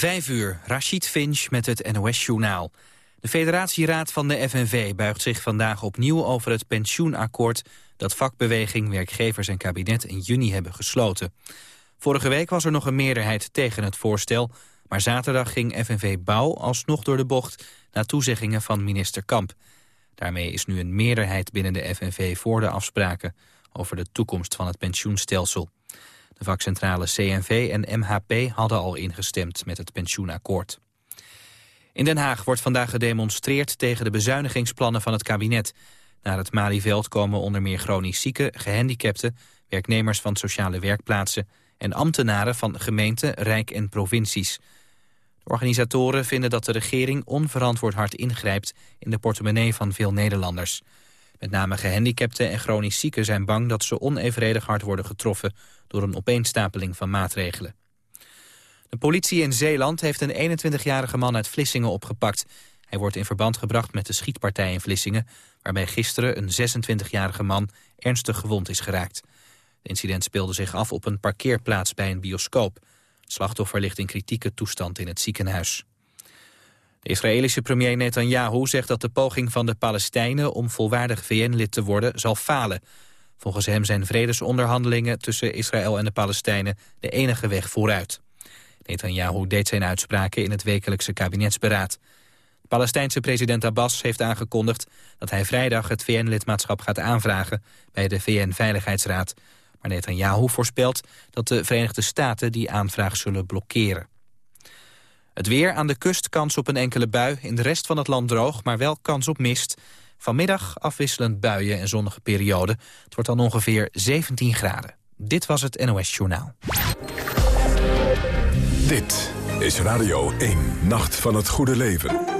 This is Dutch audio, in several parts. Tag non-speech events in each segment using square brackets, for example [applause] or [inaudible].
Vijf uur, Rashid Finch met het NOS-journaal. De federatieraad van de FNV buigt zich vandaag opnieuw over het pensioenakkoord... dat vakbeweging, werkgevers en kabinet in juni hebben gesloten. Vorige week was er nog een meerderheid tegen het voorstel... maar zaterdag ging FNV Bouw alsnog door de bocht... na toezeggingen van minister Kamp. Daarmee is nu een meerderheid binnen de FNV voor de afspraken... over de toekomst van het pensioenstelsel. De vakcentrale CNV en MHP hadden al ingestemd met het pensioenakkoord. In Den Haag wordt vandaag gedemonstreerd tegen de bezuinigingsplannen van het kabinet. Naar het Malieveld komen onder meer chronisch zieken, gehandicapten, werknemers van sociale werkplaatsen en ambtenaren van gemeenten, rijk en provincies. De organisatoren vinden dat de regering onverantwoord hard ingrijpt in de portemonnee van veel Nederlanders. Met name gehandicapten en chronisch zieken zijn bang dat ze onevenredig hard worden getroffen door een opeenstapeling van maatregelen. De politie in Zeeland heeft een 21-jarige man uit Vlissingen opgepakt. Hij wordt in verband gebracht met de schietpartij in Vlissingen... waarbij gisteren een 26-jarige man ernstig gewond is geraakt. Het incident speelde zich af op een parkeerplaats bij een bioscoop. Het slachtoffer ligt in kritieke toestand in het ziekenhuis. De Israëlische premier Netanyahu zegt dat de poging van de Palestijnen... om volwaardig VN-lid te worden zal falen. Volgens hem zijn vredesonderhandelingen tussen Israël en de Palestijnen... de enige weg vooruit. Netanyahu deed zijn uitspraken in het wekelijkse kabinetsberaad. De Palestijnse president Abbas heeft aangekondigd... dat hij vrijdag het VN-lidmaatschap gaat aanvragen... bij de VN-veiligheidsraad. Maar Netanyahu voorspelt dat de Verenigde Staten die aanvraag zullen blokkeren. Het weer aan de kust kans op een enkele bui. In de rest van het land droog, maar wel kans op mist. Vanmiddag afwisselend buien en zonnige perioden. Het wordt dan ongeveer 17 graden. Dit was het NOS Journaal. Dit is Radio 1, Nacht van het Goede Leven.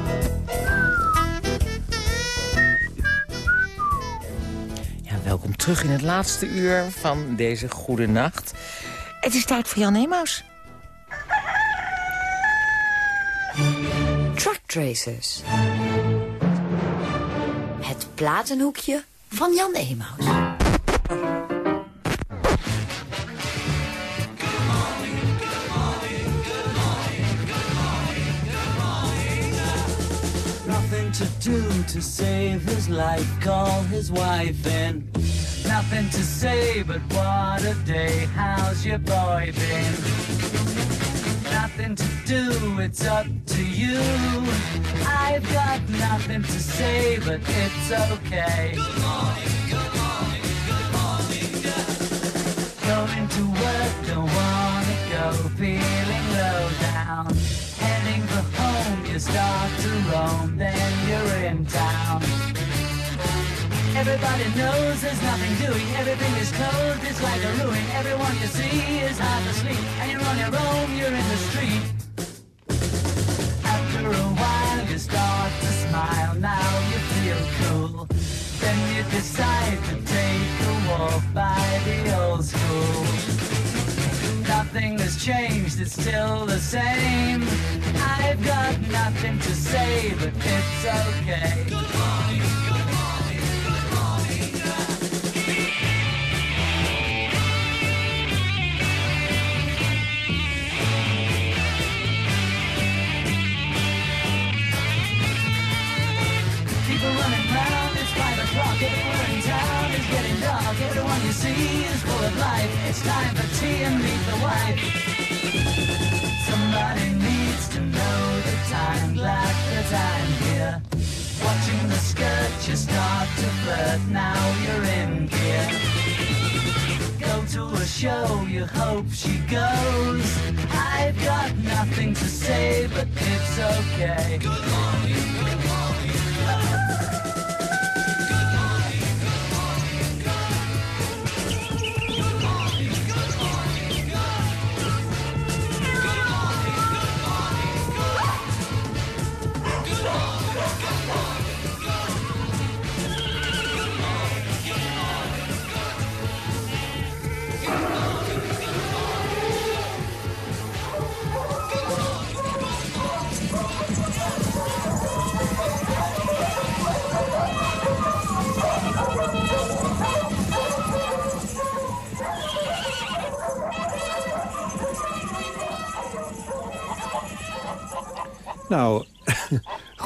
Welkom terug in het laatste uur van deze goede nacht. Het is tijd voor Jan Emaus. Truck Tracers. Het platenhoekje van Jan Emaus. To do to save his life. Call his wife and nothing to say, but what a day. How's your boy been? Nothing to do, it's up to you. I've got nothing to say, but it's okay. Good morning, good morning, good morning, yeah. Going to work, don't wanna go, feeling low down. Start to roam, then you're in town. Everybody knows there's nothing doing. Everything is closed, it's like a ruin. Everyone you see is half asleep. And you're on your own, you're in the street. After a while, you start to smile. Now you feel cool. Then you decide to take a walk by the old school nothing has changed, it's still the same. I've got nothing to say, but it's okay. Good morning, good morning, good morning. People running round, it's five o'clock of life. It's time for tea and meet the wife. Somebody needs to know the time, glad that I'm here. Watching the skirt, you start to flirt, now you're in gear. Go to a show, you hope she goes. I've got nothing to say, but it's okay. Good good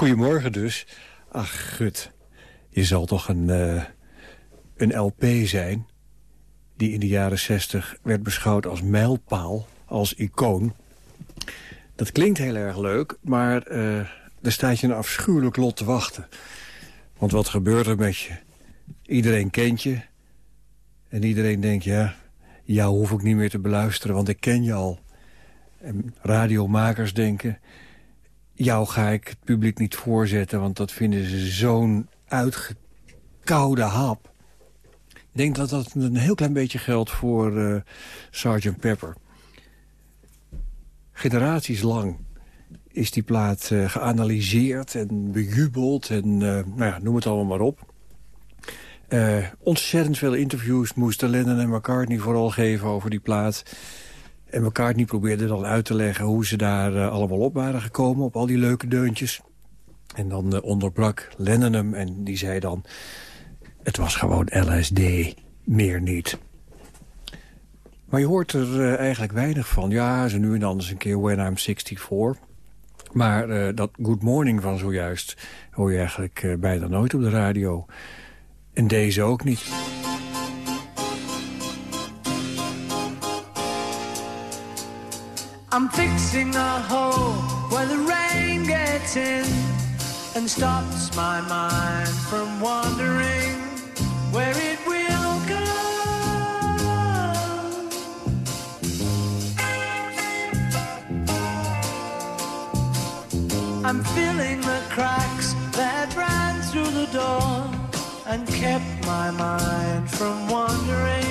goedemorgen dus. Ach, gut. Je zal toch een, eh, een LP zijn... die in de jaren zestig werd beschouwd als mijlpaal, als icoon. Dat klinkt heel erg leuk, maar uh, er staat je een afschuwelijk lot te wachten. Want wat gebeurt er met je? Iedereen kent je. En iedereen denkt, ja, jou hoef ik niet meer te beluisteren, want ik ken je al. En radiomakers denken jou ga ik het publiek niet voorzetten... want dat vinden ze zo'n uitgekoude hap. Ik denk dat dat een heel klein beetje geldt voor uh, Sgt. Pepper. Generaties lang is die plaat uh, geanalyseerd en bejubeld... en uh, nou ja, noem het allemaal maar op. ontzettend veel interviews moesten Lennon en McCartney vooral geven over die plaat... En McCartney probeerde dan uit te leggen hoe ze daar uh, allemaal op waren gekomen... op al die leuke deuntjes. En dan uh, onderbrak Lennon hem en die zei dan... het was gewoon LSD, meer niet. Maar je hoort er uh, eigenlijk weinig van. Ja, ze nu en dan eens een keer When I'm 64. Maar dat Good Morning van zojuist hoor je eigenlijk bijna nooit op de radio. En deze ook niet. I'm fixing a hole where the rain gets in and stops my mind from wandering where it will go. I'm filling the cracks that ran through the door and kept my mind from wandering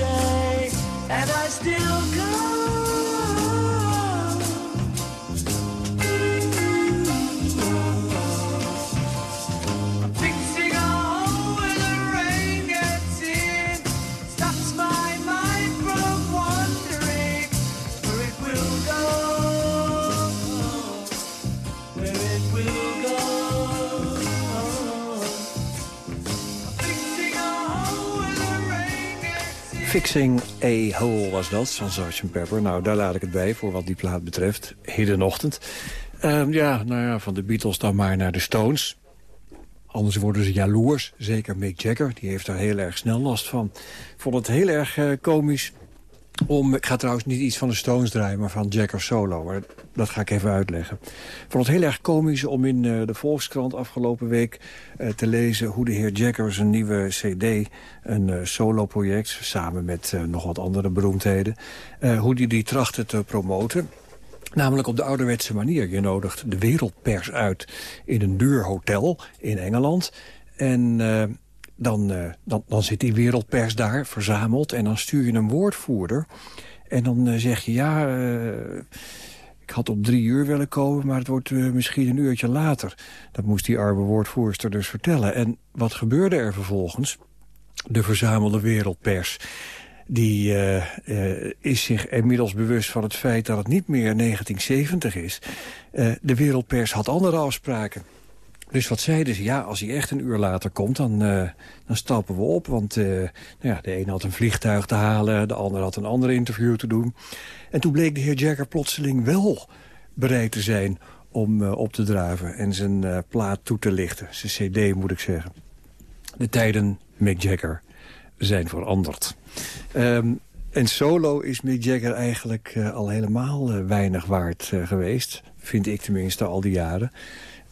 yesterday, and I Fixing a hole was dat, van Sgt. Pepper. Nou, daar laat ik het bij, voor wat die plaat betreft. Hedenochtend. Uh, ja, nou ja, van de Beatles dan maar naar de Stones. Anders worden ze jaloers. Zeker Mick Jagger, die heeft daar heel erg snel last van. Ik vond het heel erg uh, komisch om... Ik ga trouwens niet iets van de Stones draaien, maar van Jagger solo. Maar dat ga ik even uitleggen. Ik vond het heel erg komisch om in uh, de Volkskrant afgelopen week... Uh, te lezen hoe de heer Jagger zijn nieuwe cd, een uh, solo-project... samen met nog wat andere beroemdheden... hoe die die trachtte te promoten. Namelijk op de ouderwetse manier. Je nodigt de wereldpers uit in een duur hotel in Engeland. En dan, uh, dan, dan zit die wereldpers daar verzameld. En dan stuur je een woordvoerder. En dan uh, zeg je, ja, ik had op drie uur willen komen... maar het wordt misschien een uurtje later. Dat moest die arme woordvoerster dus vertellen. En wat gebeurde er vervolgens? De verzamelde wereldpers die is zich inmiddels bewust van het feit dat het niet meer 1970 is. De wereldpers had andere afspraken. Dus wat zeiden ze? Ja, als hij echt een uur later komt, dan, dan stappen we op. Want nou ja, de ene had een vliegtuig te halen, de ander had een ander interview te doen. En toen bleek de heer Jagger plotseling wel bereid te zijn om op te draven... en zijn plaat toe te lichten, zijn cd moet ik zeggen. De tijden Mick Jagger zijn veranderd. Um, en solo is Mick Jagger eigenlijk al helemaal weinig waard geweest. Vind ik tenminste al die jaren.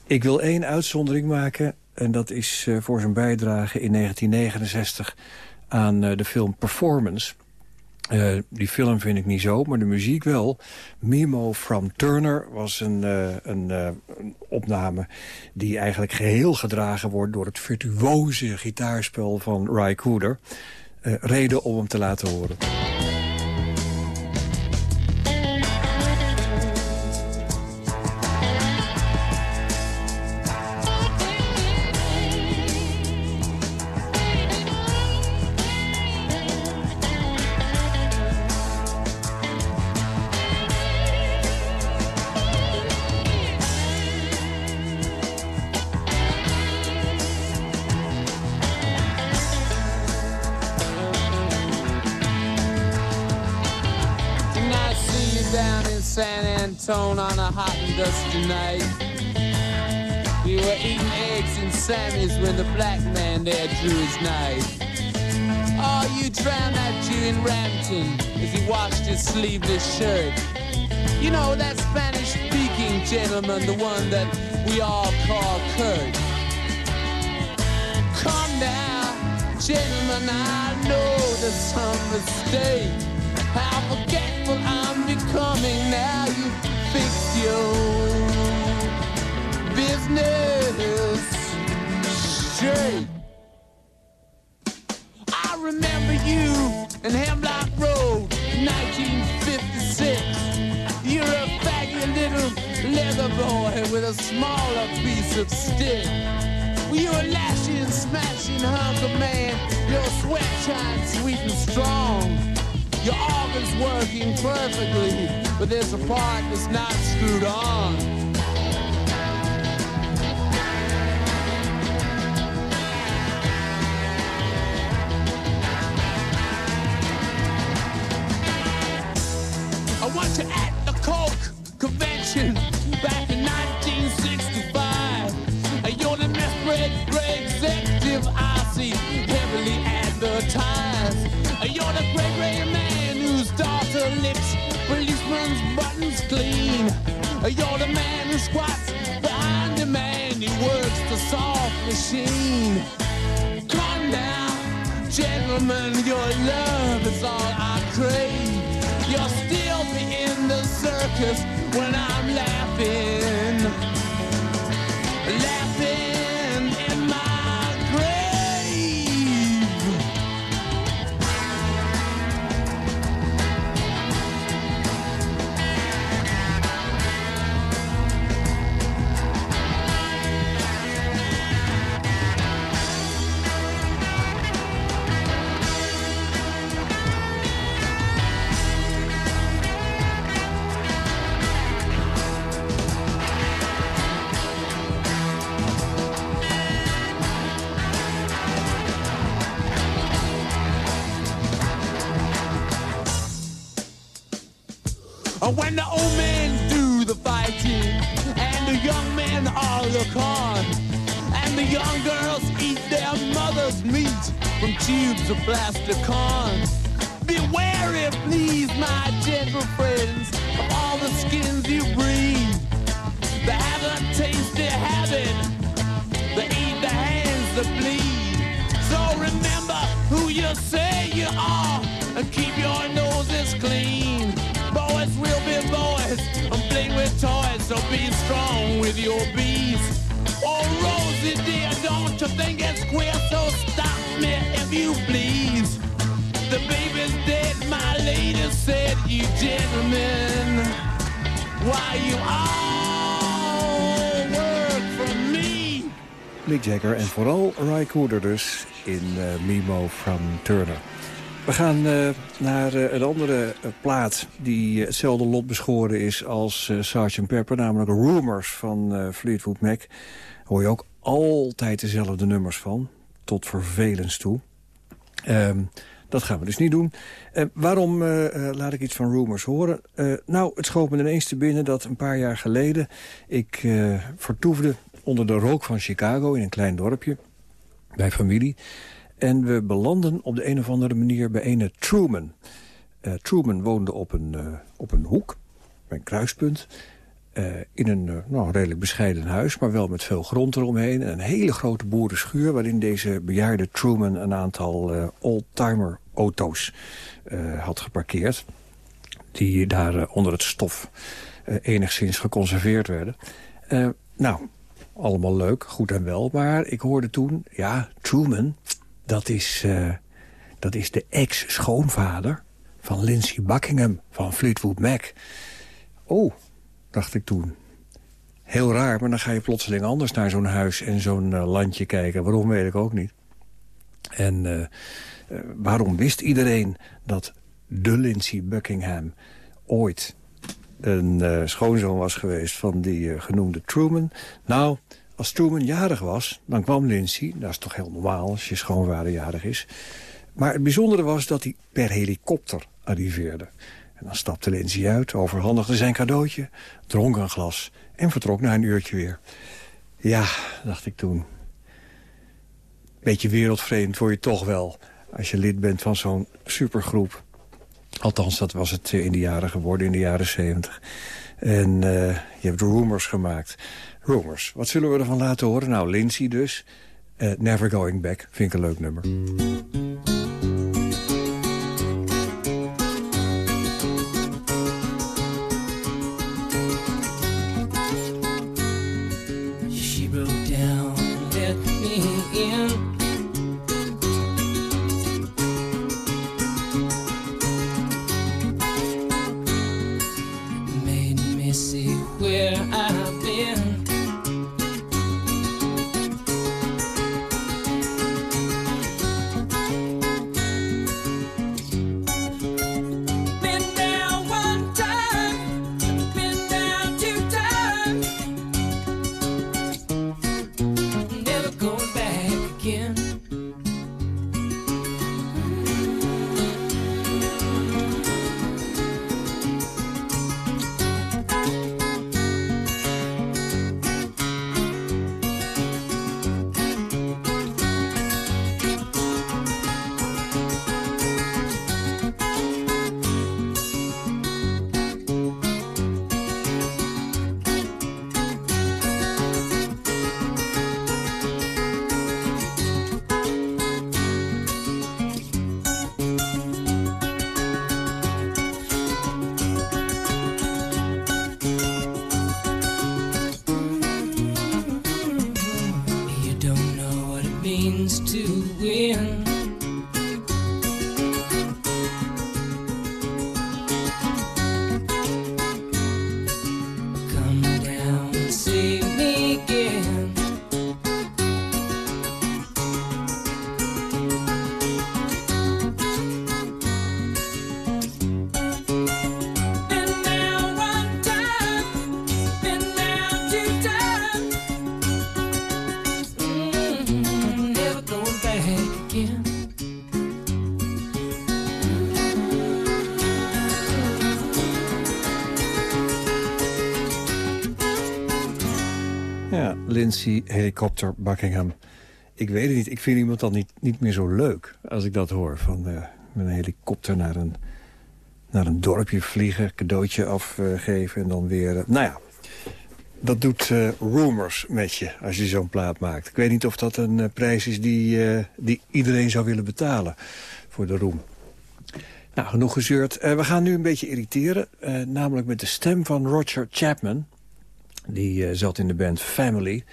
Ik wil één uitzondering maken. En dat is voor zijn bijdrage in 1969 aan de film Performance. Uh, die film vind ik niet zo, maar de muziek wel. Memo from Turner was een, een, opname die eigenlijk geheel gedragen wordt... door het virtuoze gitaarspel van Ry Cooder. reden om hem te laten horen. Night. We were eating eggs and Sammy's when the black man there drew his knife. Oh, you drowned that Jew in Rampton as he washed his sleeveless shirt. You know that Spanish-speaking gentleman, the one that we all call Kurt. Come now, gentlemen, I know there's some mistake. How forgetful I'm becoming now. You fix your business. I remember you in Hemlock Road, 1956. You're a faggy little leather boy with a smaller piece of stick. You were lashing, smashing hunk of man. Your sweat shines sweet and strong. Your organ's working perfectly, but there's a part that's not screwed on. You're the man who squats behind the man who works the soft machine. Come now, gentlemen, your love is all I crave. You'll still be in the circus when I'm laughing. When the old men do the fighting and the young men all look on, and the young girls eat their mother's meat from tubes of plastic corn. Beware, if please, my gentle friends, of all the skins you breathe. They have a tasty habit. They eat the hands that bleed. So remember who you say you are and keep your noses clean. So be strong with your bees. Oh, Rosie dear, don't you think it's queer? So stop me if you please. The baby's dead, my lady said, you gentlemen. Why you all work for me? Mick Jagger en vooral Ry Cooder dus in uh, Mimo from Turner. We gaan uh, naar uh, een andere plaat die hetzelfde lot beschoren is als Sgt. Pepper, namelijk Rumors van Fleetwood Mac. Daar hoor je ook altijd dezelfde nummers van, tot vervelens toe. Um, dat gaan we dus niet doen. Waarom laat ik iets van Rumors horen? nou, het schoot me ineens te binnen dat een paar jaar geleden... ik vertoefde onder de rook van Chicago in een klein dorpje... bij familie. En we belanden op de een of andere manier bij ene Truman. Truman woonde op een, op een hoek, bij een kruispunt... Uh, in een uh, nou, redelijk bescheiden huis, maar wel met veel grond eromheen. En een hele grote boerenschuur waarin deze bejaarde Truman een aantal uh, oldtimer auto's had geparkeerd. Die daar onder het stof enigszins geconserveerd werden. nou, allemaal leuk, goed en wel. Maar ik hoorde toen, ja, Truman, dat is, dat is de ex-schoonvader van Lindsey Buckingham van Fleetwood Mac. Oh, dacht ik toen. Heel raar, maar dan ga je plotseling anders naar zo'n huis en zo'n uh, landje kijken. Waarom weet ik ook niet. En uh, waarom wist iedereen dat de Lindsay Buckingham ooit een schoonzoon was geweest van die genoemde Truman? Nou, als Truman jarig was, dan kwam Lindsay. Dat is toch heel normaal als je schoonvader jarig is. Maar het bijzondere was dat hij per helikopter arriveerde. En dan stapte Lindsay uit, overhandigde zijn cadeautje, dronk een glas en vertrok na een uurtje weer. Ja, dacht ik toen. Beetje wereldvreemd word je toch wel als je lid bent van zo'n supergroep. Althans, dat was het in de jaren geworden, in de jaren zeventig. En uh, je hebt rumors gemaakt. Rumors, wat zullen we ervan laten horen? Nou, Lindsay dus. Uh, Never Going Back, vind ik een leuk nummer. Lindsay, helikopter, Buckingham. Ik weet het niet. Ik vind iemand dan niet, niet meer zo leuk als ik dat hoor. Van eh, met een helikopter naar een, naar een dorpje vliegen, cadeautje afgeven en dan weer... eh, nou ja, dat doet eh, rumors met je als je zo'n plaat maakt. Ik weet niet of dat een prijs is die, die iedereen zou willen betalen voor de roem. Nou, genoeg gezeurd. We gaan nu een beetje irriteren. namelijk met de stem van Roger Chapman. Die eh, zat in de band Family.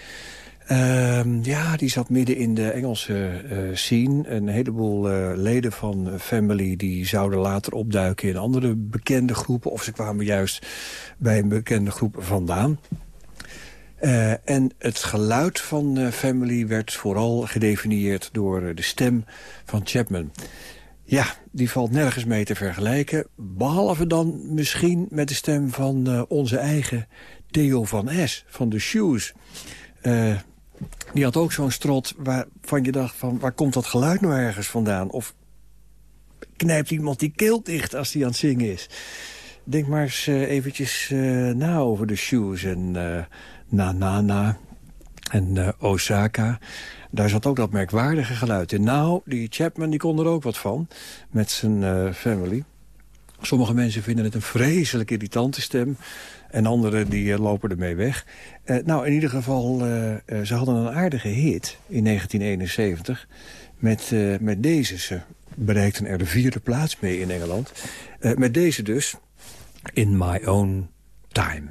Ehm, ja, die zat midden in de Engelse eh, scene. Een heleboel eh, leden van Family die zouden later opduiken in andere bekende groepen. Of ze kwamen juist bij een bekende groep vandaan. En het geluid van Family werd vooral gedefinieerd door de stem van Chapman. Ja, die valt nergens mee te vergelijken. Behalve dan misschien met de stem van onze eigen Theo van S. van de Shoes. Eh, die had ook zo'n strot waarvan je dacht van... waar komt dat geluid nou ergens vandaan? Of knijpt iemand die keel dicht als die aan het zingen is? Denk maar eens eh, eventjes eh, na over de Shoes en Na Na Na en Osaka. Daar zat ook dat merkwaardige geluid in. Nou, die Chapman die kon er ook wat van met zijn family. Sommige mensen vinden het een vreselijk irritante stem. En anderen die eh, lopen ermee weg. Eh, nou, in ieder geval, eh, ze hadden een aardige hit in 1971 met, met deze. Ze bereikten er de vierde plaats mee in Engeland. Met deze dus, In My Own Time.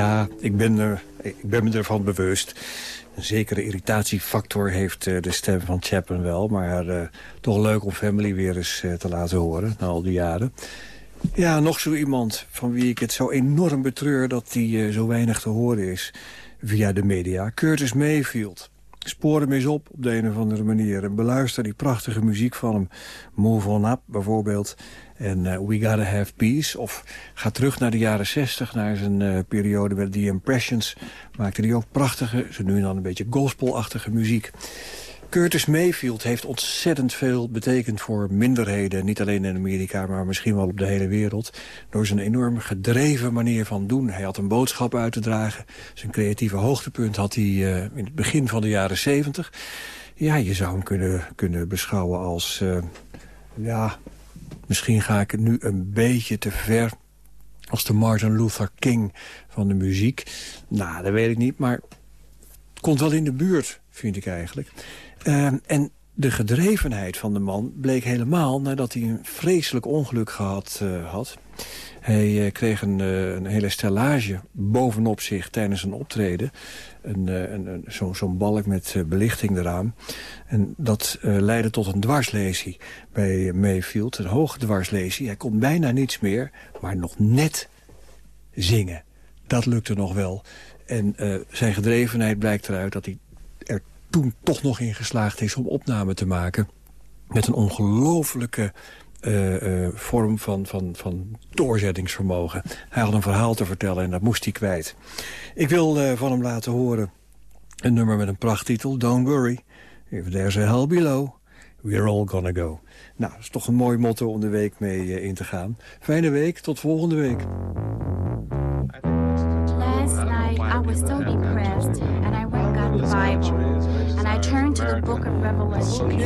Ja, ik ben, er, ik ben me ervan bewust. Een zekere irritatiefactor heeft uh, de stem van Chapman wel. Maar uh, toch leuk om Family weer eens uh, te laten horen, na al die jaren. Ja, nog zo iemand van wie ik het zo enorm betreur... dat die zo weinig te horen is via de media. Curtis Mayfield. Spoor hem eens op op de een of andere manier. En beluister die prachtige muziek van hem. Move On Up bijvoorbeeld. En uh, We Gotta Have Peace. Of ga terug naar de jaren 60, naar zijn uh, periode met The Impressions. Maakte hij ook prachtige, zo nu en dan een beetje gospelachtige muziek. Curtis Mayfield heeft ontzettend veel betekend voor minderheden. Niet alleen in Amerika, maar misschien wel op de hele wereld. Door zijn enorm gedreven manier van doen. Hij had een boodschap uit te dragen. Zijn creatieve hoogtepunt had hij uh, in het begin van de jaren 70. Ja, je zou hem kunnen, kunnen beschouwen als... Ja, misschien ga ik het nu een beetje te ver als de Martin Luther King van de muziek. Nou, dat weet ik niet, maar het komt wel in de buurt, vind ik eigenlijk. Uh, en de gedrevenheid van de man bleek helemaal nadat hij een vreselijk ongeluk gehad uh, had. Hij uh, kreeg een, uh, een, hele stellage bovenop zich tijdens een optreden. Een, een, Zo'n zo balk met belichting eraan. En dat leidde tot een dwarslesie bij Mayfield. Een hoge dwarslesie. Hij kon bijna niets meer, maar nog net zingen. Dat lukte nog wel. En zijn gedrevenheid blijkt eruit dat hij toen toch nog in geslaagd is om opname te maken... met een ongelofelijke uh, uh, vorm van, van, van doorzettingsvermogen. Hij had een verhaal te vertellen en dat moest hij kwijt. Ik wil uh, van hem laten horen een nummer met een prachttitel, Don't Worry. If there's a hell below, we're all gonna go. Nou, dat is toch een mooi motto om de week mee in te gaan. Fijne week, tot volgende week. Last night I was so depressed and I went got the. The book of Revelation.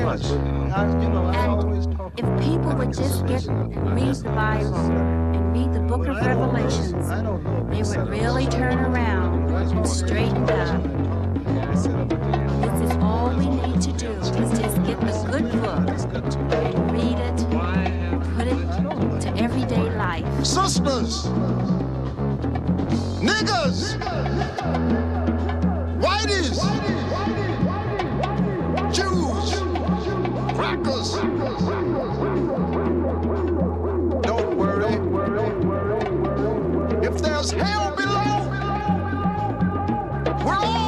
Oh, and if people would just get and read the Bible and read the book of Revelations, they would really turn around and straighten up. This is all we need to do is just get the good book and read it and put it to everyday life. Sisters! Niggas! Whiteys! Don't worry. If there's hell below, we're all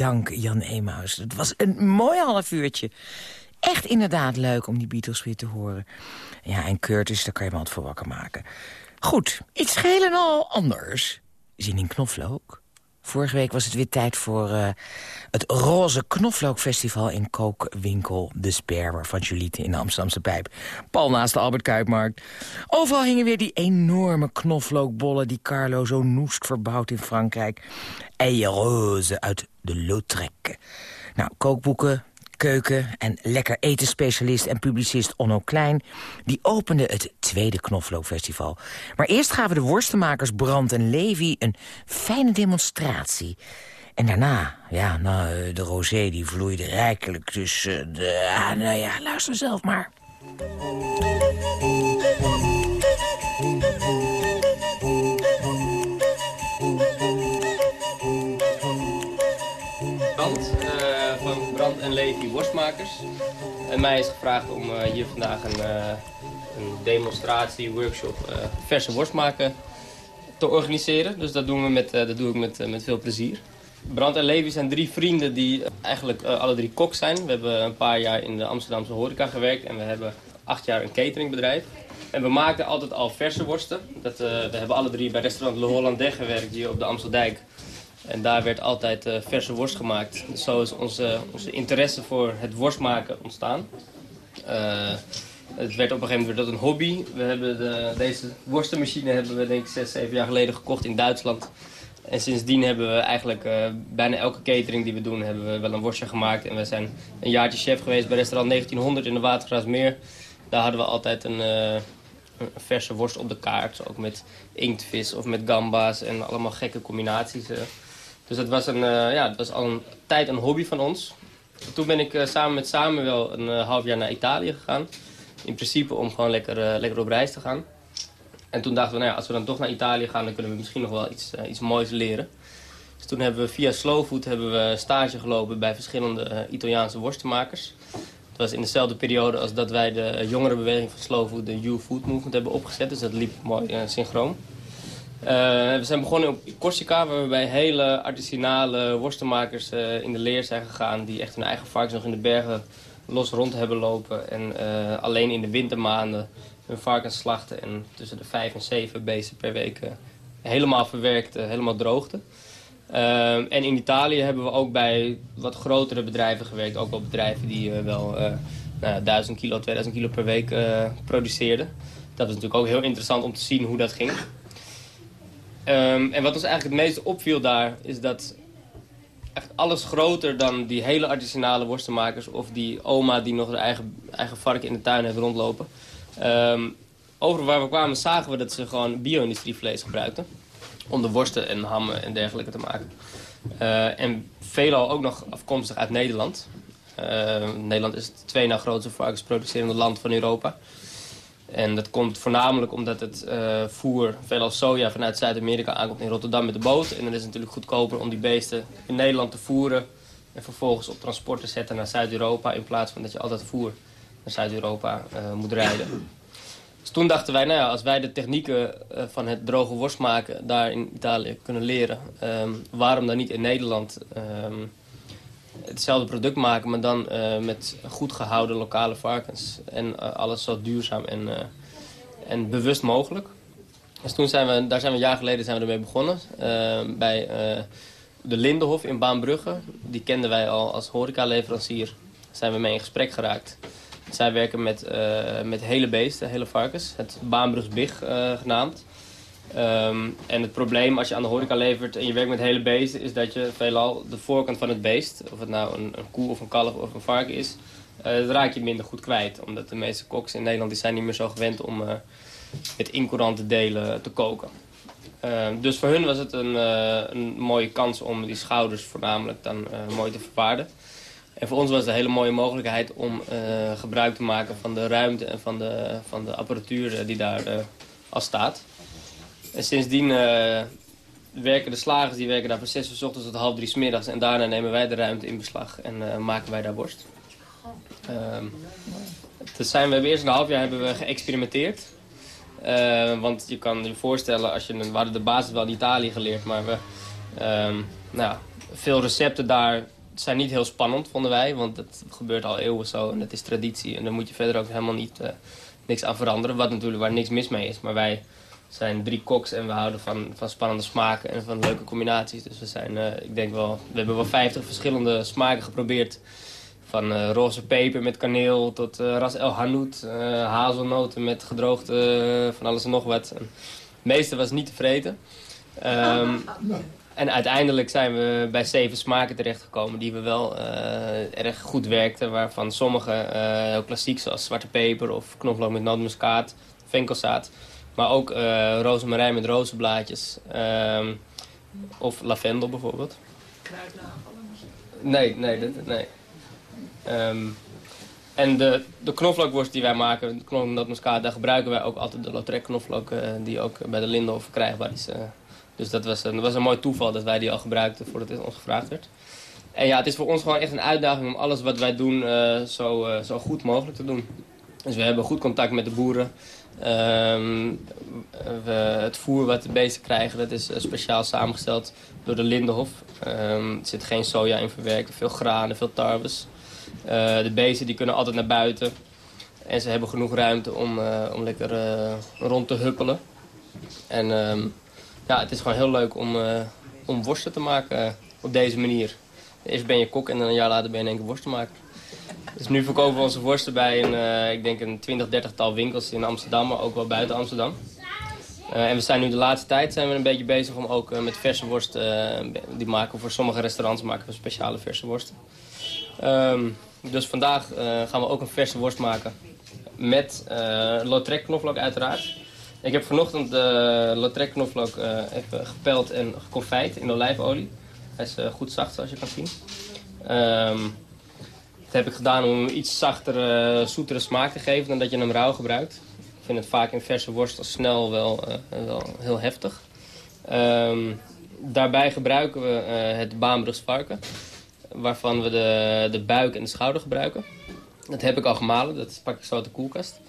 Dank, Jan Emaus. Het was een mooi half uurtje. Echt inderdaad leuk om die Beatles weer te horen. Ja, en Curtis, daar kan je me wat voor wakker maken. Goed, iets geheel en al anders. Zin in knoflook. Vorige week was het weer tijd voor eh, het Roze Knoflookfestival in kookwinkel De Sperwer van Juliette in de Amsterdamse Pijp. Pal naast de Albert Kuipmarkt. Overal hingen weer die enorme knoflookbollen die Carlo zo noest verbouwt in Frankrijk. Eierroze uit de Lautrec. Nou, kookboeken, keuken en lekker etenspecialist en publicist Onno Klein... die opende het tweede Knoflookfestival. Maar eerst gaven de worstenmakers Brand en Levi een fijne demonstratie. En daarna, ja, nou, de rosé die vloeide rijkelijk. Eh, de, ah, nou ja, luister zelf maar. En mij is gevraagd om eh, hier vandaag een, eh, een demonstratie, workshop, eh, verse worst maken te organiseren. Dus dat, doen we met, dat doe ik met, met veel plezier. Brand en Levi zijn drie vrienden die eigenlijk alle drie kok zijn. We hebben een paar jaar in de Amsterdamse horeca gewerkt en we hebben acht jaar een cateringbedrijf. En we maakten altijd al verse worsten. Dat, we hebben alle drie bij restaurant Le Hollandais gewerkt hier op de Amsteldijk. En daar werd altijd eh, verse worst gemaakt. Zo is onze, onze interesse voor het worstmaken ontstaan. Eh, het werd op een gegeven moment dat een hobby. We hebben de, deze worstenmachine hebben we denk ik zes, zeven jaar geleden gekocht in Duitsland. En sindsdien hebben we eigenlijk eh, bijna elke catering die we doen, hebben we wel een worstje gemaakt. En we zijn een jaartje chef geweest bij restaurant 1900 in de Watergraasmeer. Daar hadden we altijd een, een verse worst op de kaart. Ook met inktvis of met gamba's en allemaal gekke combinaties. Dus dat was, een, eh, ja, dat was al een tijd een hobby van ons. Toen ben ik eh, samen met Samuel een eh, half jaar naar Italië gegaan. In principe om gewoon lekker, lekker op reis te gaan. En toen dachten we, nou ja, als we dan toch naar Italië gaan, dan kunnen we misschien nog wel iets, iets moois leren. Dus toen hebben we via Slowfood hebben we stage gelopen bij verschillende Italiaanse worstenmakers. Het was in dezelfde periode als dat wij de jongerenbeweging van Slowfood, de You Food Movement, hebben opgezet. Dus dat liep mooi synchroon. Eh, we zijn begonnen op Corsica, waar we bij hele artisanale worstenmakers eh, in de leer zijn gegaan. Die echt hun eigen varkens nog in de bergen los rond hebben lopen. En eh, alleen in de wintermaanden hun varkens slachten. En tussen de vijf en zeven beesten per week helemaal verwerkt, eh, helemaal droogte. En in Italië hebben we ook bij wat grotere bedrijven gewerkt. Ook wel bedrijven die wel eh nou, ja, 1000 kilo, 2000 kilo per week produceerden. Dat was natuurlijk ook heel interessant om te zien hoe dat ging. Ehm, en wat ons eigenlijk het meeste opviel daar, is dat echt alles groter dan die hele artisanale worstenmakers... of die oma die nog haar eigen, eigen varken in de tuin heeft rondlopen. Ehm, overal waar we kwamen zagen we dat ze gewoon bio-industrievlees gebruikten. om de worsten en hammen en dergelijke te maken. Eh, en veelal ook nog afkomstig uit Nederland. Eh, Nederland is het tweede na grootste varkensproducerende land van Europa. En dat komt voornamelijk omdat het uh, voer, veelal soja, vanuit Zuid-Amerika aankomt in Rotterdam met de boot. En dan is natuurlijk goedkoper om die beesten in Nederland te voeren... en vervolgens op transport te zetten naar Zuid-Europa... in plaats van dat je altijd voer naar Zuid-Europa uh, moet rijden. Dus toen dachten wij, nou ja, als wij de technieken uh, van het droge worst maken... daar in Italië kunnen leren, um, waarom dan niet in Nederland... Um, hetzelfde product maken, maar dan uh, met goed gehouden lokale varkens. En uh, alles zo duurzaam en, uh, en bewust mogelijk. Dus toen zijn we, daar zijn we een jaar geleden zijn we ermee begonnen. bij de Lindenhof in Baanbrugge. Die kenden wij al als horecaleverancier. Zijn we mee in gesprek geraakt. Zij werken met, met hele beesten, hele varkens. Het Baanbrugs Big genaamd. Um, en het probleem als je aan de horeca levert en je werkt met hele beesten... is dat je veelal de voorkant van het beest, of het nou een, een koe of een kalf of een varken is... Uh, dat raak je minder goed kwijt. Omdat de meeste koks in Nederland die zijn niet meer zo gewend om uh, met incourante delen te koken. Uh, dus voor hun was het een, een mooie kans om die schouders voornamelijk dan mooi te verwaarden. En voor ons was het een hele mooie mogelijkheid om gebruik te maken van de ruimte en van de, van de apparatuur die daar al staat. En sindsdien uh, werken de slagers die werken daar van 6 uur s ochtends tot half drie s middags. En daarna nemen wij de ruimte in beslag en uh, maken wij daar worst. Um, zijn, we hebben eerst een half jaar hebben we geëxperimenteerd. Uh, want je kan je voorstellen, als je, we hadden de basis wel in Italië geleerd, maar we, um, nou, veel recepten daar zijn niet heel spannend, vonden wij. Want het gebeurt al eeuwen zo en het is traditie. En daar moet je verder ook helemaal niet, uh, niks aan veranderen. Wat natuurlijk waar niks mis mee is. Maar wij zijn drie koks en we houden van, van spannende smaken en van leuke combinaties. Dus we zijn, uh, ik denk wel, we hebben wel 50 verschillende smaken geprobeerd. Van uh, roze peper met kaneel tot uh, ras el hanout, hazelnoten met gedroogde van alles en nog wat. En het meeste was niet tevreden. Um, [laughs] en uiteindelijk zijn we bij zeven smaken terechtgekomen die we wel erg goed werkten. Waarvan sommige heel klassiek zoals zwarte peper of knoflook met nootmuskaat, venkelzaad. Maar ook uh, rozemarijn met rozenblaadjes. Um, of lavendel bijvoorbeeld. Kruidnagel? Nee, nee. Nee. Um, en de, de knoflookworst die wij maken, de knoflooknootmuskaat, daar gebruiken wij ook altijd de Lautrec knoflook uh, die ook bij de Lindenhof verkrijgbaar is. Uh, dus dat was, een, dat was een mooi toeval dat wij die al gebruikten voordat het ons gevraagd werd. En ja, het is voor ons gewoon echt een uitdaging om alles wat wij doen zo, zo goed mogelijk te doen. Dus we hebben goed contact met de boeren. We, het voer wat de beesten krijgen, dat is speciaal samengesteld door de Lindenhof. Um, er zit geen soja in verwerkt, veel granen, veel tarwes. Uh, de beesten die kunnen altijd naar buiten. En ze hebben genoeg ruimte om, uh, om lekker rond te huppelen. En um, ja, het is gewoon heel leuk om, om worsten te maken op deze manier. Eerst ben je kok en dan een jaar later ben je in één keer worsten maken. Dus nu verkopen we onze worsten bij een, uh, ik denk een 20, 30 tal winkels in Amsterdam, maar ook wel buiten Amsterdam. Uh, en we zijn nu de laatste tijd zijn we een beetje bezig om ook uh, met verse worst, die maken voor sommige restaurants maken we speciale verse worsten. Um, dus vandaag gaan we ook een verse worst maken met Lautrec knoflook uiteraard. Ik heb vanochtend de Lautrec knoflook even gepeld en geconfijt in olijfolie. Hij is goed zacht zoals je kan zien. Um, dat heb ik gedaan om hem iets zachtere, zoetere smaak te geven dan dat je hem rauw gebruikt. Ik vind het vaak in verse worst al snel wel, uh, wel heel heftig. Um, daarbij gebruiken we uh, het Baanbrugs varken. Waarvan we de, de buik en de schouder gebruiken. Dat heb ik al gemalen, dat pak ik zo uit de koelkast.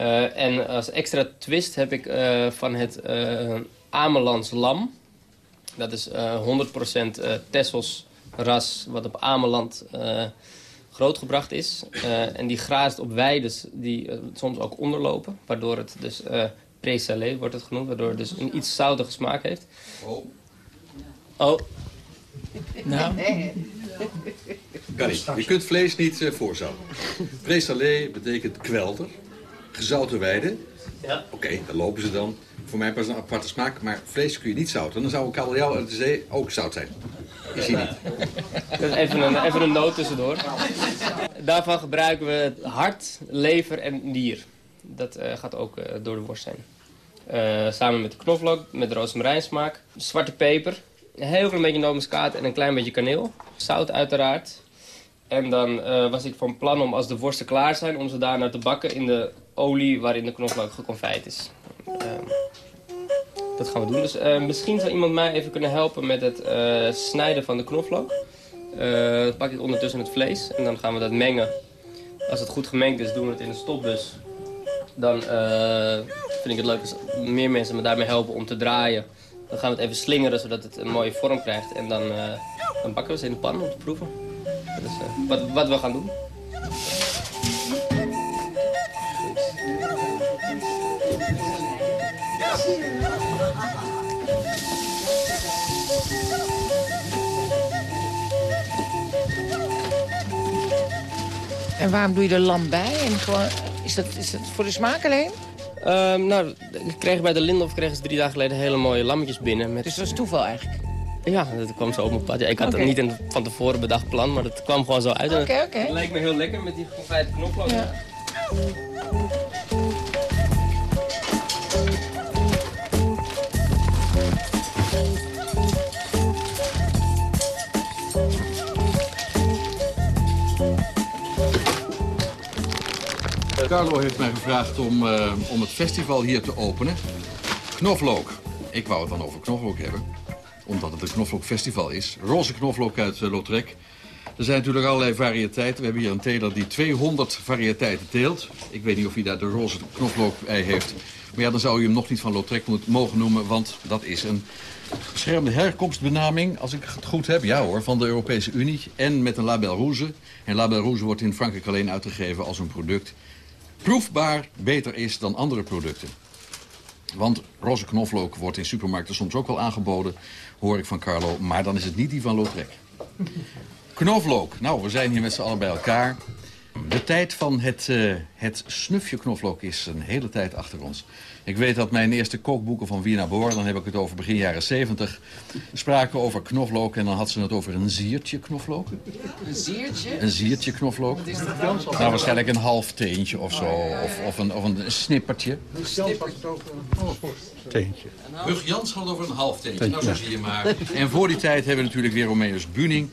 Uh, en als extra twist heb ik van het Amelands lam. Dat is 100% Tessels ras wat op Ameland grootgebracht is. Uh, en die graast op weides die uh, soms ook onderlopen. Waardoor het dus uh, pré-salé wordt het genoemd. Waardoor het dus een iets zoutige smaak heeft. Oh. Oh. Nou. Kan niet. Je kunt vlees niet uh, voorzouten. Pré-salé betekent kwelder. Gezouten weide. Ja. Oké, okay, daar lopen ze dan. Voor mij pas een aparte smaak. Maar vlees kun je niet zouten. Dan zou kabeljauw uit de zee ook zout zijn. Is hij niet. even, een, even een noot tussendoor. Daarvan gebruiken we hart, lever en nier. Dat uh, gaat ook uh, door de worst zijn. Eh, samen met de knoflook, met rozemarijnsmaak. Zwarte peper, een heel klein beetje nootmuskaat en een klein beetje kaneel. Zout uiteraard. En dan eh, was ik van plan om als de worsten klaar zijn... om ze daarna te bakken in de olie waarin de knoflook geconfijt is. Ehm, dat gaan we doen. Dus eh, misschien zou iemand mij even kunnen helpen met het eh, snijden van de knoflook. Eh, dan pak ik ondertussen het vlees en dan gaan we dat mengen. Als het goed gemengd is, doen we het in een stopbus. Dan vind ik het leuk als meer mensen me daarmee helpen om te draaien. Dan gaan we het even slingeren, zodat het een mooie vorm krijgt. En dan, dan bakken we ze in de pan om te proeven. Dat is wat, wat we gaan doen. En waarom doe je er lam bij? En gewoon, is, dat, is dat voor de smaak alleen? Ehm, nou, ik kreeg bij de Lindhof kregen ze drie dagen geleden hele mooie lammetjes binnen. Met... Dus dat is toeval eigenlijk? Ja, dat kwam zo op mijn pad. Ja, ik had het niet van tevoren bedacht plan, maar dat kwam gewoon zo uit. Oké, het- oké. Het leek me heel lekker met die gefijte knoflook. Ja. Carlo heeft mij gevraagd om, eh, om het festival hier te openen. Knoflook. Ik wou het dan over knoflook hebben. Omdat het een knoflookfestival is. Roze knoflook uit eh, Lautrec. Er zijn natuurlijk allerlei variëteiten. We hebben hier een teler die 200 variëteiten teelt. Ik weet niet of hij daar de roze knoflook bij heeft. Maar ja, dan zou je hem nog niet van Lautrec mogen noemen... want dat is een beschermde herkomstbenaming, als ik het goed heb. Ja hoor, van de Europese Unie. En met een label rouge. En label rouge wordt in Frankrijk alleen uitgegeven als een product... proefbaar beter is dan andere producten. Want roze knoflook wordt in supermarkten soms ook wel aangeboden, hoor ik van Carlo. Maar dan is het niet die van Lautrec. [laughs] Knoflook. Nou, we zijn hier met z'n allen bij elkaar. De tijd van het, eh, het snufje knoflook is een hele tijd achter ons. Ik weet dat mijn eerste kookboeken van Wiener Boor... dan heb ik het over begin jaren 70... spraken over knoflook en dan had ze het over een ziertje knoflook. Een ziertje? Een ziertje knoflook. Wat is dat dan? Nou, waarschijnlijk een half teentje of zo. Of, of, een, of een snippertje. Teentje. Hug Jans had over een half teentje. Nou, zo zie je maar. [laughs] En voor die tijd hebben we natuurlijk weer Romeus Buning.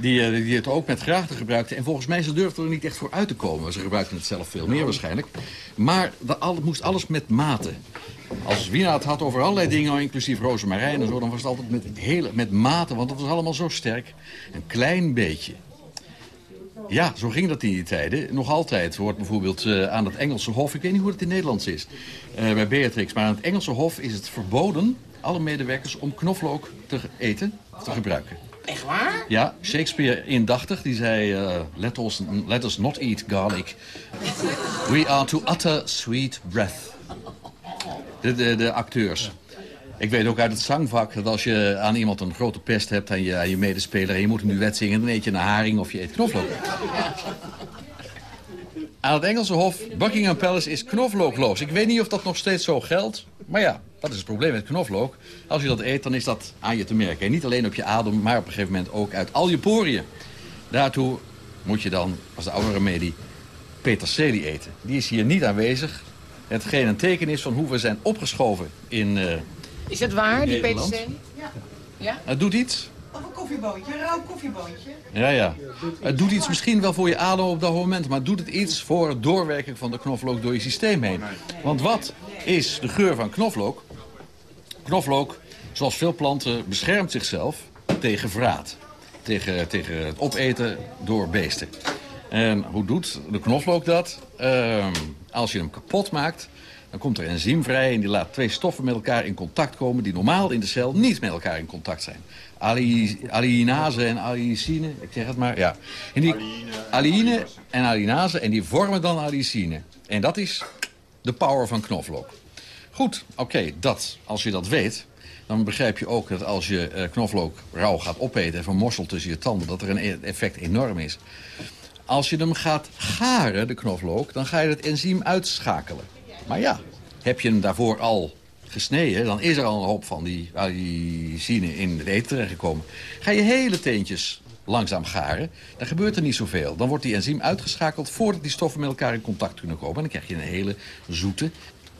Die, eh, die het ook met graagte gebruikte. En volgens mij, ze durfden er niet echt voor uit te komen. Ze gebruikten het zelf veel meer waarschijnlijk. Maar dat al, moest alles met mate. Als Wiener het had over allerlei dingen, inclusief rozemarijn en zo... dan was het altijd met, hele, met mate, want dat was allemaal zo sterk. Een klein beetje. Ja, zo ging dat in die tijden. Nog altijd wordt bijvoorbeeld eh, aan het Engelse Hof... ik weet niet hoe het in het Nederlands is, eh, bij Beatrix... maar aan het Engelse Hof is het verboden, alle medewerkers... om knoflook te eten, of te gebruiken. Ja, Shakespeare indachtig, die zei... eh, let, us, let us not eat garlic. We are to utter sweet breath. De, de, de acteurs. Ik weet ook uit het zangvak dat als je aan iemand een grote pest hebt... aan je, je medespeler en je moet een duet zingen... dan eet je een haring of je eet knoflook. Aan het Engelse hof, Buckingham Palace, is knoflookloos. Ik weet niet of dat nog steeds zo geldt. Maar ja, dat is het probleem met knoflook. Als je dat eet, dan is dat aan je te merken. En niet alleen op je adem, maar op een gegeven moment ook uit al je poriën. Daartoe moet je dan, als de oude remedie, peterselie eten. Die is hier niet aanwezig. Hetgeen een teken is van hoe we zijn opgeschoven in eh, Is dat waar, die peterselie? Ja. Ja? Het doet iets. Of een koffieboontje, een rauw koffieboontje. Ja, ja. Het doet iets misschien wel voor je adem op dat moment... maar doet het iets voor het doorwerken van de knoflook door je systeem heen. Want wat is de geur van knoflook? Knoflook, zoals veel planten, beschermt zichzelf tegen vraat. Tegen, tegen het opeten door beesten. En hoe doet de knoflook dat? Ehm, als je hem kapot maakt, dan komt er enzym vrij... en die laat twee stoffen met elkaar in contact komen... die normaal in de cel niet met elkaar in contact zijn. Aliinase en allicine, ik zeg het maar. Ja. En die, en alinase, en die vormen dan allicine. En dat is de power van knoflook. Goed, oké, dat, als je dat weet... dan begrijp je ook dat als je eh, knoflook rauw gaat opeten... en vermorselt tussen je tanden, dat er een e- effect enorm is. Als je hem gaat garen, de knoflook, dan ga je het enzym uitschakelen. Maar ja, heb je hem daarvoor al gesneden... dan is er al een hoop van die allicine in het eten terechtgekomen. Ga je hele teentjes langzaam garen, dan gebeurt er niet zoveel. Dan wordt die enzym uitgeschakeld voordat die stoffen met elkaar in contact kunnen komen. En dan krijg je een hele zoete,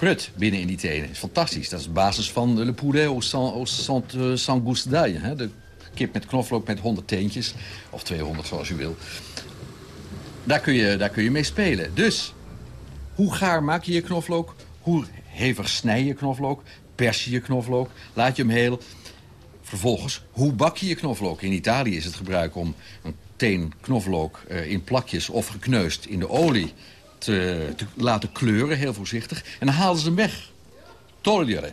prut binnen in die tenen. is fantastisch. Dat is de basis van le poulet au sans, au sans, euh, sans gousse d'ail. De kip met knoflook met 100 teentjes. Of 200 zoals u wil. Daar kun je, daar kun je mee spelen. Dus, hoe gaar maak je je knoflook? Hoe hevig snij je knoflook? Pers je je knoflook? Laat je hem heel? Vervolgens, hoe bak je je knoflook? In Italië is het gebruik om een teen knoflook eh, in plakjes of gekneusd in de olie te, te laten kleuren, heel voorzichtig. En dan haalden ze hem weg. Togliere.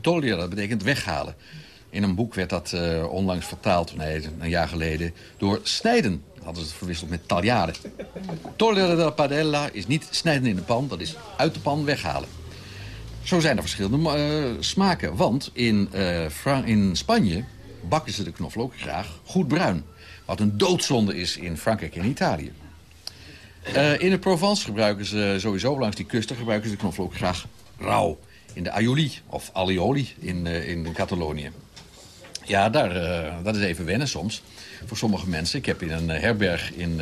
Togliere, dat betekent weghalen. In een boek werd dat eh, onlangs vertaald, nee, een jaar geleden, door snijden. Hadden ze het verwisseld met tagliare. Togliere della padella is niet snijden in de pan, dat is uit de pan weghalen. Zo zijn er verschillende eh, smaken. Want in, eh, in Spanje bakken ze de knoflook graag goed bruin. Wat een doodzonde is in Frankrijk en Italië. Eh, in de Provence gebruiken ze sowieso langs die kusten gebruiken ze de knoflook graag rauw. In de aioli of alioli in, eh, in Catalonië. Ja, daar, eh, dat is even wennen soms. Voor sommige mensen. Ik heb in een herberg in,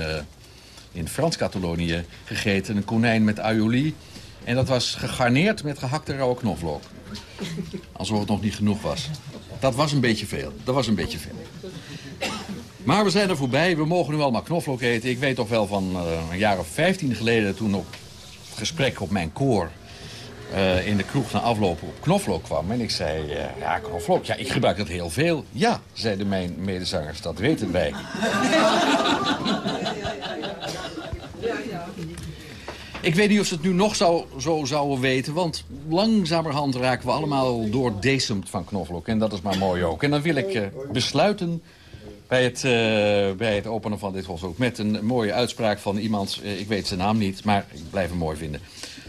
in Frans-Catalonië gegeten. Een konijn met aioli. En dat was gegarneerd met gehakte rauwe knoflook. Alsof het nog niet genoeg was. Dat was een beetje veel. Dat was een beetje veel. Maar we zijn er voorbij. We mogen nu allemaal knoflook eten. Ik weet toch wel van eh, een jaar of 15 geleden... toen op gesprek op mijn koor eh, in de kroeg na aflopen op knoflook kwam. En ik zei, eh, ja, knoflook, ja, ik gebruik dat heel veel. Ja, zeiden mijn medezangers, dat weten wij. Ik weet niet of ze het nu nog zo zouden weten... want langzamerhand raken we allemaal doordecemd van knoflook. En dat is maar mooi ook. En dan wil ik besluiten bij het, eh, bij het openen van dit ook met een mooie uitspraak van iemand... eh, ik weet zijn naam niet, maar ik blijf hem mooi vinden.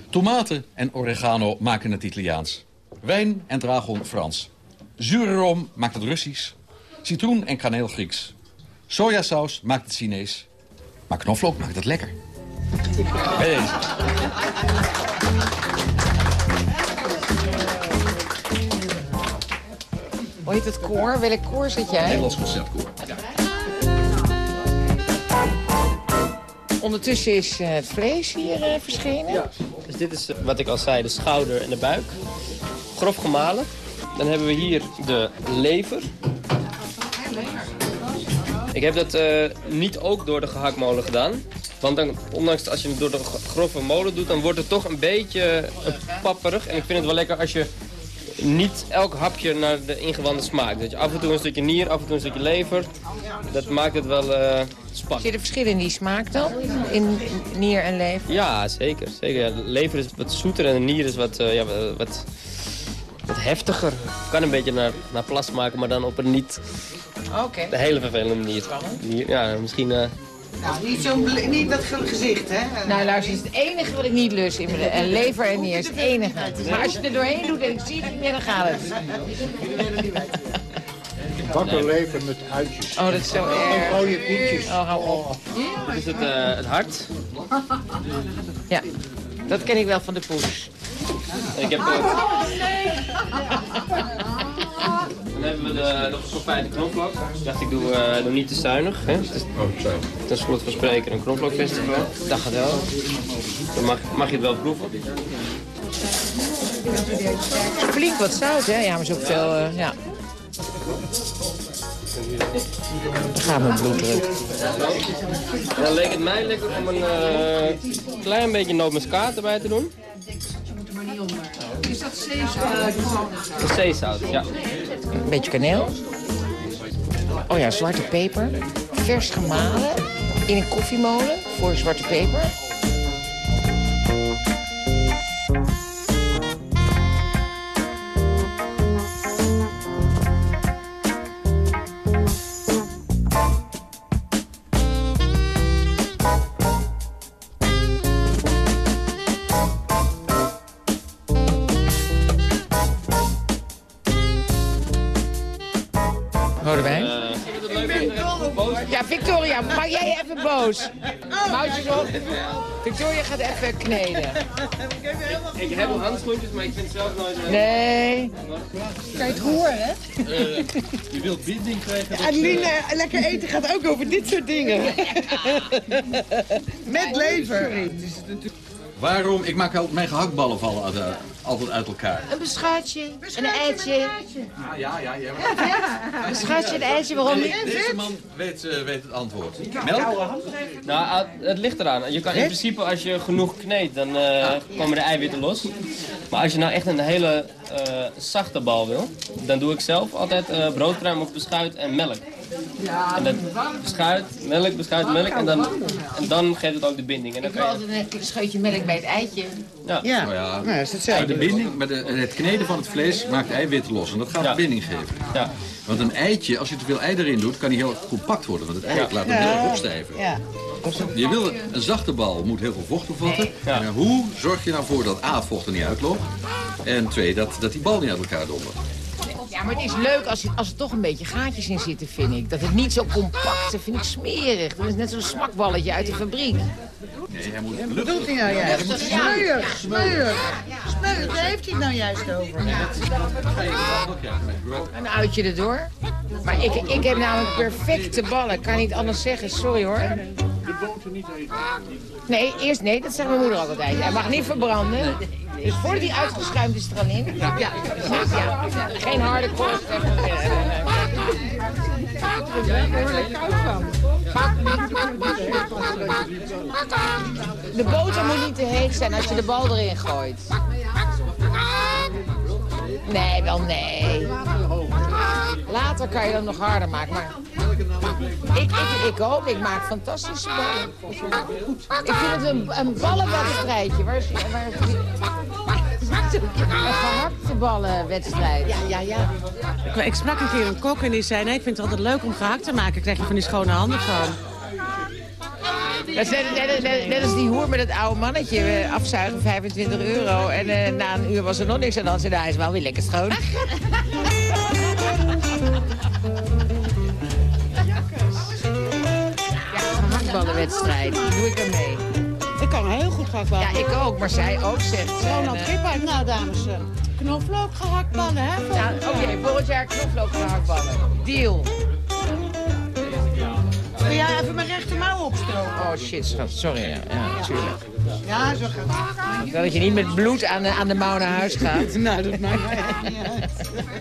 Tomaten en oregano maken het Italiaans. Wijn en dragon Frans. Zure rom maakt het Russisch. Citroen en kaneel Grieks. Sojasaus maakt het Chinees. Maar knoflook maakt het lekker. Hoe heet het koor? Welk koor zit jij? Nederlands concertkoor. Ja. Ondertussen is eh, het vlees hier eh, verschenen. Dus dit is eh, wat ik al zei, de schouder en de buik. Grof gemalen. Dan hebben we hier de lever. Ik heb dat eh, niet ook door de gehaktmolen gedaan. Want dan, ondanks als je het door de grove molen doet, dan wordt het toch een beetje eh, papperig. En ik vind het wel lekker als je niet elk hapje naar de ingewanden smaakt. Dat je af en toe een stukje nier, af en toe een stukje lever. Dat maakt het wel eh spannend. Zit er verschil in die smaak dan? In nier en lever? Ja, zeker. zeker ja. De lever is wat zoeter en de nier is wat, eh, ja, wat, wat heftiger. Kan een beetje naar, naar plas maken, maar dan op een niet Oké. de hele vervelende manier. Nier, ja, misschien... eh, Nou, niet, zo'n niet dat ge- gezicht, hè? Nou luister, het is het enige wat ik niet lust in mijn en lever en nier is het enige. Maar als je er doorheen doet en ik zie het niet meer, dan gaat het. Bakken lever met uitjes. Oh, dat is zo erg. Rode koetjes. Oh, hou op. dit is het, eh, het hart. [laughs] Ja, dat ken ik wel van de poes. Ik heb... eh, dan hebben we de, de geconfijte knoflook. Ik dacht, ik doe, eh, doe niet te zuinig. Hè? Het is ten slotte van spreken een knoflookfestival. Dat gaat wel. Dan mag, mag je het wel proeven. Flink wat zout, hè? Ja, maar zo veel, eh, ja. Dan gaat mijn bloeddruk. Dan leek het mij lekker om een eh, klein beetje nootmuskaat erbij te doen. Is dat zeezout? Een zeezout, ja. Een beetje kaneel. Oh ja, zwarte peper. Vers gemalen in een koffiemolen voor zwarte peper. Op. Victoria gaat even kneden. Ik heb wel handschoentjes, maar ik vind het zelf nooit... eh, Nee. Kan je het horen, hè? je wilt binding krijgen. Adeline, lekker eten gaat ook over dit soort dingen. [laughs] Met lever. Waarom? Ik maak altijd mijn gehaktballen vallen altijd uit elkaar. Een beschuitje, een eitje. Ah, ja, ja, ja. Een beschuitje, een eitje, waarom niet? Deze man weet, eh, weet het antwoord. Melk? Nou, ah, het ligt eraan. Je kan in principe, als je genoeg kneedt, dan eh, komen de eiwitten los. Maar als je nou echt een hele eh, zachte bal wil, dan doe ik zelf altijd eh broodkruim of beschuit en melk. En dan beschuit, melk, beschuit, melk en dan, en dan geeft het ook de binding. En dan Ik wil kan je, altijd een scheutje melk bij het eitje. ja. Ja, Nou ja, nou, is hetzelfde. de binding, maar de, het kneden van het vlees maakt eiwitten los. En dat gaat Ja. de binding geven. Ja. Want een eitje, als je te veel ei erin doet, kan die heel compact worden. Want het ei laat hem heel erg opstijven. Ja. Je wil een zachte bal moet heel veel vocht bevatten. Ja. En hoe zorg je nou voor dat A, het vocht er niet uitloopt. En twee, dat, dat die bal niet uit elkaar dondert. Ja, maar het is leuk als, je, als er toch een beetje gaatjes in zitten, vind ik. Dat het niet zo compact is, vind ik smerig. Dat is net zo'n smakballetje uit de fabriek. Nee, hij moet Wat lucht doet hij nou juist? Smeur, smeur. Smeur, daar heeft hij het nou juist over. Een uitje erdoor. Maar ik, ik heb namelijk perfecte ballen. Ik kan niet anders zeggen, sorry hoor. Boter niet eten. Nee, eerst nee, dat zegt mijn moeder altijd. Hij mag niet verbranden. Dus voordat hij uitgeschuimd is er in. Ja, ja. Geen harde korst. De boter moet niet te heet zijn als je de bal erin gooit. Nee, wel nee. Later kan je hem nog harder maken, maar... Ik, ik, ik ook, ik maak fantastische ballen. Ik vind het een, een ballenwedstrijdje. Waar is, waar is Een gehakte ballenwedstrijd. Ja, ja, ja. Ik, sprak een keer een kok en die zei... nee, ik vind het altijd leuk om gehakt te maken. krijg je van die schone handen van. Dat is net, net, net- net als die hoer met het oude mannetje. eh, Afzuigen 25 euro. En eh, na een uur was er nog niks aan de hand. Zei, hij is wel weer lekker schoon. Doe ik er mee. Ik kan heel goed gehaktballen. Ja, ik ook. Maar zij ook, zegt ze. Ronald Gippard, nou dames, eh, knoflook gehaktballen, hè? Ja, Oké, volgend jaar knoflook gehaktballen. Deal. Wil jij even mijn rechtermouw opstroken? Oh shit, schat. Sorry. Ja, ja tuurlijk. Ja, zo gaat het. Dat je niet met bloed aan de, aan de mouw naar huis gaat. [laughs] nou, dat maakt mij echt niet uit.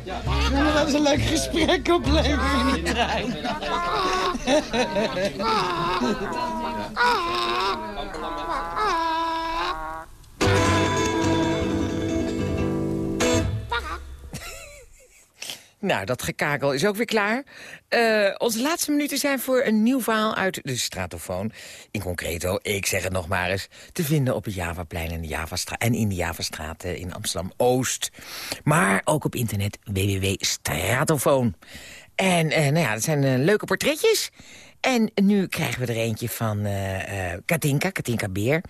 Ja, dat is een leuk gesprek opleveren in trein. [laughs] Nou, dat gekakel is ook weer klaar. Eh, onze laatste minuten zijn voor een nieuw verhaal uit de Stratofoon. In concreto, ik zeg het nog maar eens... te vinden op het Javaplein en, de Javastra en in de Javastraat in Amsterdam-Oost. Maar ook op internet www.stratofoon. En eh, nou ja, dat zijn eh, leuke portretjes. En nu krijgen we er eentje van Katinka, Katinka Beer.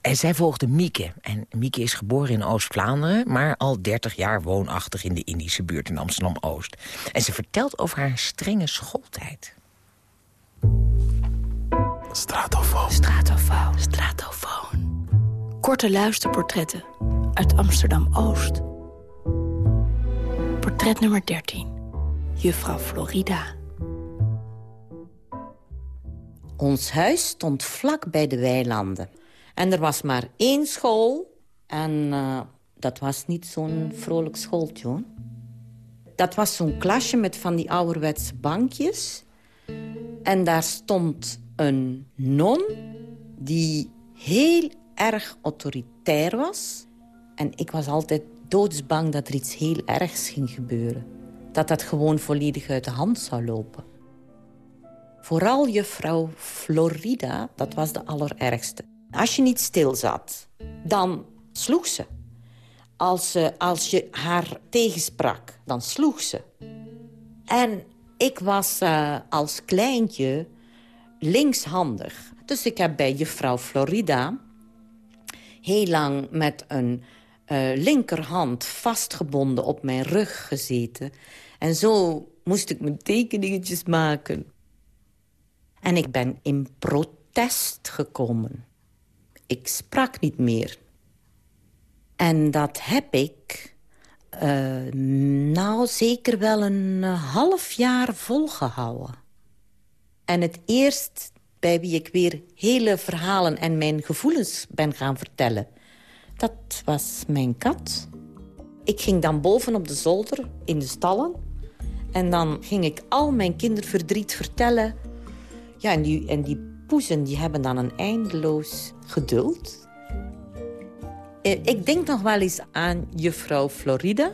En zij volgde Mieke. En Mieke is geboren in Oost-Vlaanderen... maar al 30 jaar woonachtig in de Indische buurt in Amsterdam-Oost. En ze vertelt over haar strenge schooltijd. Stratofoon. Stratofoon. Stratofoon. Korte luisterportretten uit Amsterdam-Oost. Portret nummer 13. Juffrouw Florida. Ons huis stond vlak bij de weilanden. En er was maar één school. En eh, dat was niet zo'n vrolijk schooltje, hoor. Dat was zo'n klasje met van die ouderwetse bankjes. En daar stond een non die heel erg autoritair was. En ik was altijd doodsbang dat er iets heel ergs ging gebeuren. Dat dat gewoon volledig uit de hand zou lopen. Vooral juffrouw Florida, dat was de allerergste. Als je niet stil zat, dan sloeg ze. Als, ze, als je haar tegensprak, dan sloeg ze. En ik was eh, als kleintje linkshandig. Dus ik heb bij juffrouw Florida heel lang met een eh, linkerhand vastgebonden op mijn rug gezeten. En zo moest ik mijn tekeningetjes maken. En ik ben in protest gekomen. Ik sprak niet meer. En dat heb ik, eh, nou zeker wel een eh, half jaar volgehouden. En het eerst bij wie ik weer hele verhalen en mijn gevoelens ben gaan vertellen... Dat was mijn kat. Ik ging dan boven op de zolder in de stallen. En dan ging ik al mijn kinderverdriet vertellen. Ja, en die, en die poezen die hebben dan een eindeloos geduld. Eh, Ik denk nog wel eens aan juffrouw Florida.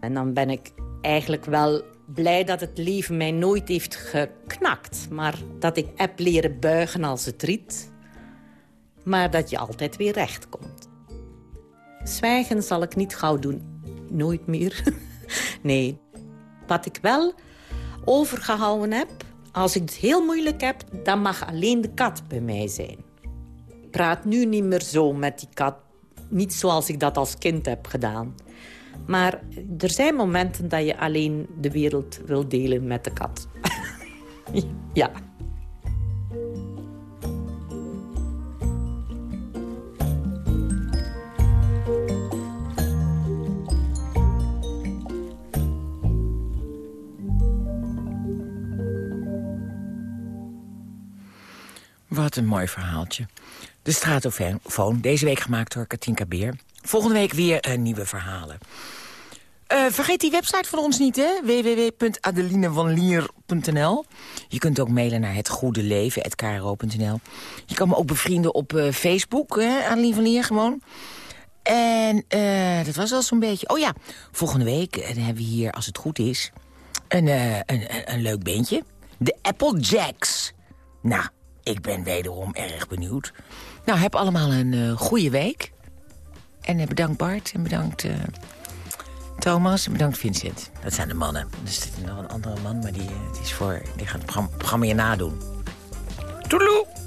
En dan ben ik eigenlijk wel blij dat het leven mij nooit heeft geknakt. Maar dat ik heb leren buigen als het riet. Maar dat je altijd weer recht komt. Zwijgen zal ik niet gauw doen. Nooit meer. [laughs] nee. Wat ik wel overgehouden heb... als ik het heel moeilijk heb... dan mag alleen de kat bij mij zijn. Praat nu niet meer zo met die kat. Niet zoals ik dat als kind heb gedaan. Maar er zijn momenten dat je alleen de wereld wil delen met de kat. [laughs] ja. Een mooi verhaaltje. De Stratofoon, deze week gemaakt door Katinka Beer. Volgende week weer uh, nieuwe verhalen. Uh, vergeet die website van ons niet, hè? www.adelinevanlier.nl Je kunt ook mailen naar hetgoedeleven.kro.nl Je kan me ook bevrienden op uh, Facebook, hè? Adeline van Lier gewoon. En dat was al zo'n beetje... Oh ja, volgende week hebben we hier, als het goed is... een, een, een, een leuk beentje. De Apple Jacks. Nou, ik ben wederom erg benieuwd. Nou, heb allemaal een uh, goede week. En uh, bedankt Bart en bedankt uh, Thomas en bedankt Vincent. Dat zijn de mannen. Er zit nog een andere man, maar die, is voor, die gaat het programma, je nadoen. Toedeloe!